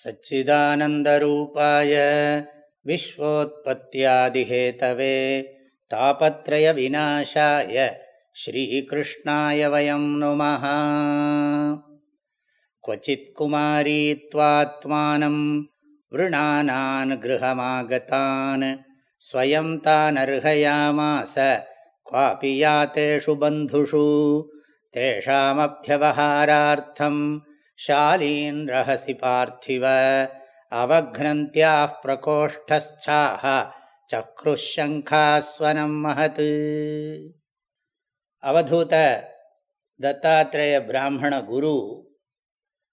सच्चिदानन्दरूपाय विश्वोत्पत्त्यादिहेतवे तापत्रयविनाशाय श्रीकृष्णाय वयं नुमः क्वचित् कुमारी त्वात्मानं वृणानान् गृहमागतान् स्वयं तानर्हयामास क्वापि यातेषु बन्धुषु तेषामभ्यवहारार्थम् शालीन् रहसि पार्थिव अवघ्नन्त्याः प्रकोष्ठस्थाः சக்ருஷங்காஸ்வனம் மகத் அவதூத தத்தாத்திரேய பிராமண குரு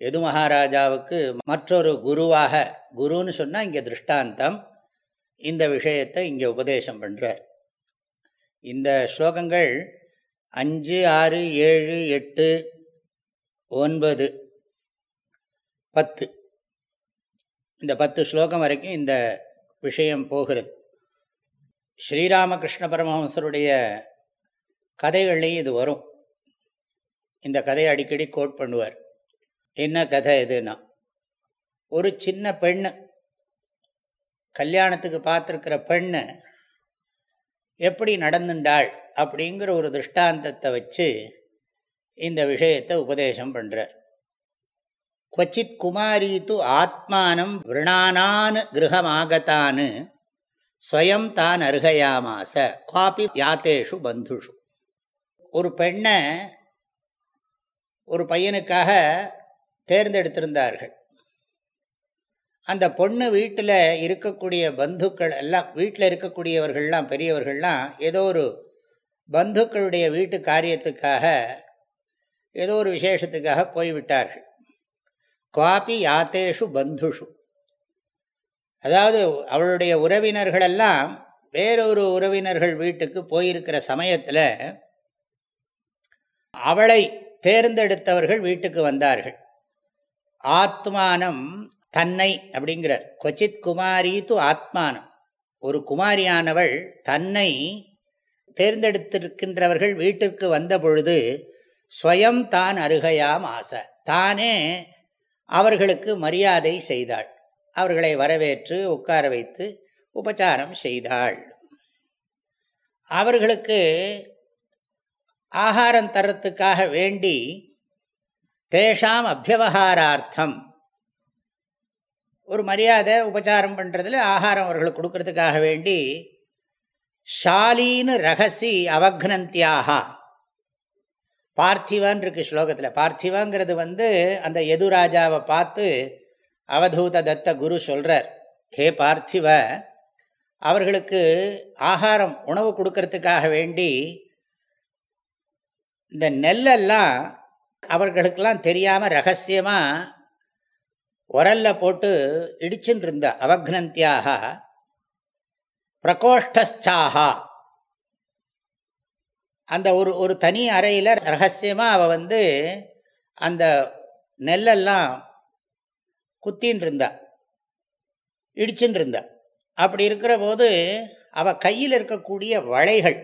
எது மகாராஜாவுக்கு மற்றொரு குருவாக குருன்னு சொன்னால் இங்கே திருஷ்டாந்தம் இந்த விஷயத்தை இங்கே உபதேசம் பண்ணுறார் இந்த ஸ்லோகங்கள் அஞ்சு ஆறு ஏழு எட்டு ஒன்பது பத்து. இந்த பத்து ஸ்லோகம் வரைக்கும் இந்த விஷயம் போகிறது. ஸ்ரீராமகிருஷ்ண பரமஹம்சருடைய கதைகள்லையும் இது வரும். இந்த கதையை அடிக்கடி கோட் பண்ணுவார். என்ன கதை எதுனா ஒரு சின்ன பெண்ணு கல்யாணத்துக்கு பார்த்துருக்கிற பெண்ணு எப்படி நடந்துண்டாள் அப்படிங்கிற ஒரு திருஷ்டாந்தத்தை வச்சு இந்த விஷயத்தை உபதேசம் பண்ணுறார் கொச்சித் குமாரி து ஆத்மானம் விரணானான் கிரகமாகத்தான் ஸ்வயம் தான் அருகையாமாச காப்பி யாத்தேஷு பந்துஷு ஒரு பெண்ணை ஒரு பையனுக்காக தேர்ந்தெடுத்திருந்தார்கள். அந்த பொண்ணு வீட்டில் இருக்கக்கூடிய பந்துக்கள் எல்லாம் வீட்டில் இருக்கக்கூடியவர்கள்லாம் பெரியவர்கள்லாம் ஏதோ ஒரு பந்துக்களுடைய வீட்டு காரியத்துக்காக ஏதோ ஒரு விசேஷத்துக்காக போய்விட்டார்கள். குவாபி யாத்தேஷு பந்துஷு. அதாவது அவளுடைய உறவினர்களெல்லாம் வேறொரு உறவினர்கள் வீட்டுக்கு போயிருக்கிற சமயத்தில் அவளை தேர்ந்தெடுத்தவர்கள் வீட்டுக்கு வந்தார்கள். ஆத்மானம் தன்னை அப்படிங்கிறார். கொச்சித் குமாரி து ஆத்மானம். ஒரு குமாரியானவள் தன்னை தேர்ந்தெடுத்திருக்கின்றவர்கள் வீட்டிற்கு வந்த பொழுது ஸ்வயம் தான் அருகையாம் ஆசை. தானே அவர்களுக்கு மரியாதை செய்தாள். அவர்களை வரவேற்று உட்கார வைத்து உபச்சாரம் செய்தாள். அவர்களுக்கு ஆகாரம் தரத்துக்காக வேண்டி தேஷாம் அபியவகாரார்த்தம். ஒரு மரியாதை உபச்சாரம் பண்ணுறதுல ஆகாரம் அவர்களுக்கு கொடுக்கறதுக்காக வேண்டி ஷாலீனு ரகசி அவக்னந்தியாக பார்த்திவான் இருக்கு ஸ்லோகத்தில். பார்த்திவாங்கிறது வந்து அந்த எதுராஜாவை பார்த்து அவதூத தத்த குரு சொல்கிறார் ஹே பார்த்திவ அவர்களுக்கு ஆகாரம் உணவு கொடுக்கறதுக்காக வேண்டி இந்த நெல்லெல்லாம் அவர்களுக்கெல்லாம் தெரியாமல் ரகசியமாக உரல்ல போட்டு இடிச்சுன்னு இருந்த அவக்னந்தியாக பிரகோஷ்டஸ்தாகா அந்த ஒரு ஒரு தனி அறையில் ரகசியமாக அவள் வந்து அந்த நெல்லெல்லாம் குத்தின்னு இருந்தா இடிச்சுன்னு இருந்தா அப்படி இருக்கிற போது அவள் கையில் இருக்கக்கூடிய வளைகள்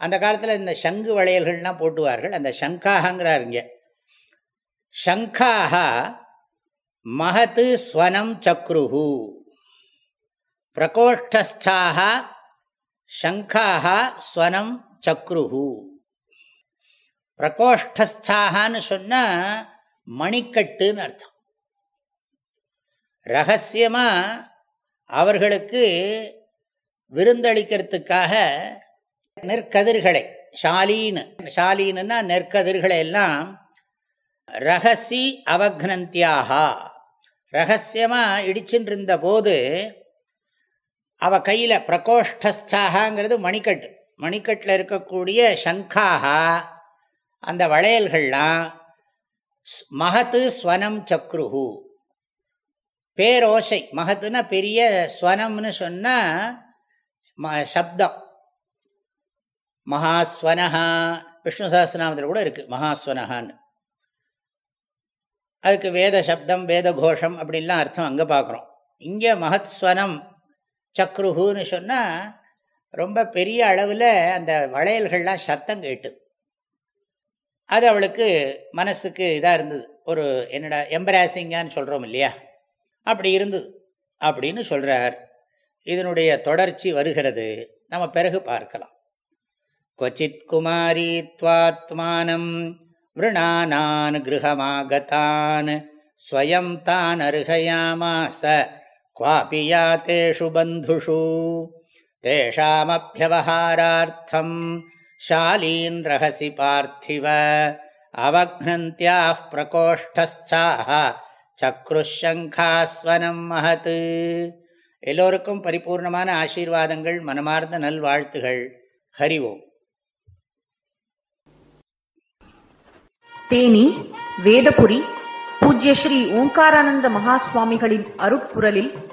அந்த காலத்தில் இந்த சங்கு வளையல்கள்லாம் போட்டுவார்கள் அந்த சங்காகங்கிறார் இங்கே சங்காக மகத்து ஸ்வனம் சக்ருஹு. பிரகோஷ்டஸ்தாக சங்காக ஸ்வனம் சக்ருஹு. பிரகோஷ்டஸ்தாகான்னு சொன்னால் மணிக்கட்டுன்னு அர்த்தம். ரகசியமாக அவர்களுக்கு விருந்தளிக்கிறதுக்காக நெற்கதிர்களை ஷாலீனு ஷாலீனுன்னா நெற்கதிர்களை எல்லாம் ரகசி அவக்னந்தியாகா. ரகசியமாக இடிச்சுட்டு இருந்த போது அவ கையில் பிரகோஷ்டஸ்தாகாங்கிறது மணிக்கட்டு. மணிக்கட்டில் இருக்கக்கூடிய சங்காக அந்த வளையல்கள்லாம் மகத்து ஸ்வனம் சக்ருஹு. பேரோசை மகத்துனா பெரிய ஸ்வனம்னு சொன்னால் சப்தம். மகாஸ்வனஹா விஷ்ணு சஹஸ்ரநாமத்தில் கூட இருக்குது மகாஸ்வனஹான்னு. அதுக்கு வேத சப்தம் வேத கோஷம் அப்படின்லாம் அர்த்தம் அங்கே பார்க்குறோம் இங்கே மகத்ஸ்வனம் சக்ருஹுன்னு சொன்னால் ரொம்ப பெரிய அளவில் அந்த வளையல்கள்லாம் சத்தம் கேட்டுது. அது அவளுக்கு மனசுக்கு இதாக இருந்தது. ஒரு என்னடா எம்பராசிங்கான்னு சொல்கிறோம் இல்லையா? அப்படி இருந்தது. அப்படின்னு சொல்கிறார் இதனுடைய தொடர்ச்சி வருகிறது. நம்ம பிறகு பார்க்கலாம். கொச்சித் குமாரி துவாத்மானம் விருணானான் கிரகமாகத்தான் ஸ்வயம் தான் அருகயாமாச குவாபி யாத்தேஷு பந்துஷு. தேஷாமபியவஹாரார்த்தம் ஷாலீன் ரகசி பார்த்திவ அவக்னந்தியாः பிரகோஷ்டஸ்தாः சக்ருஷங்காஸ்வனம் மகத் எல்லோருக்கும் பரிபூர்ணமான ஆசீர்வாதங்கள் மனமார்ந்த நல்வாழ்த்துகள். ஹரி ஓம். தேனி வேதபுரி பூஜ்ய ஸ்ரீ ஓங்காரானந்த மகாஸ்வாமிகளின் அருப்புரலில்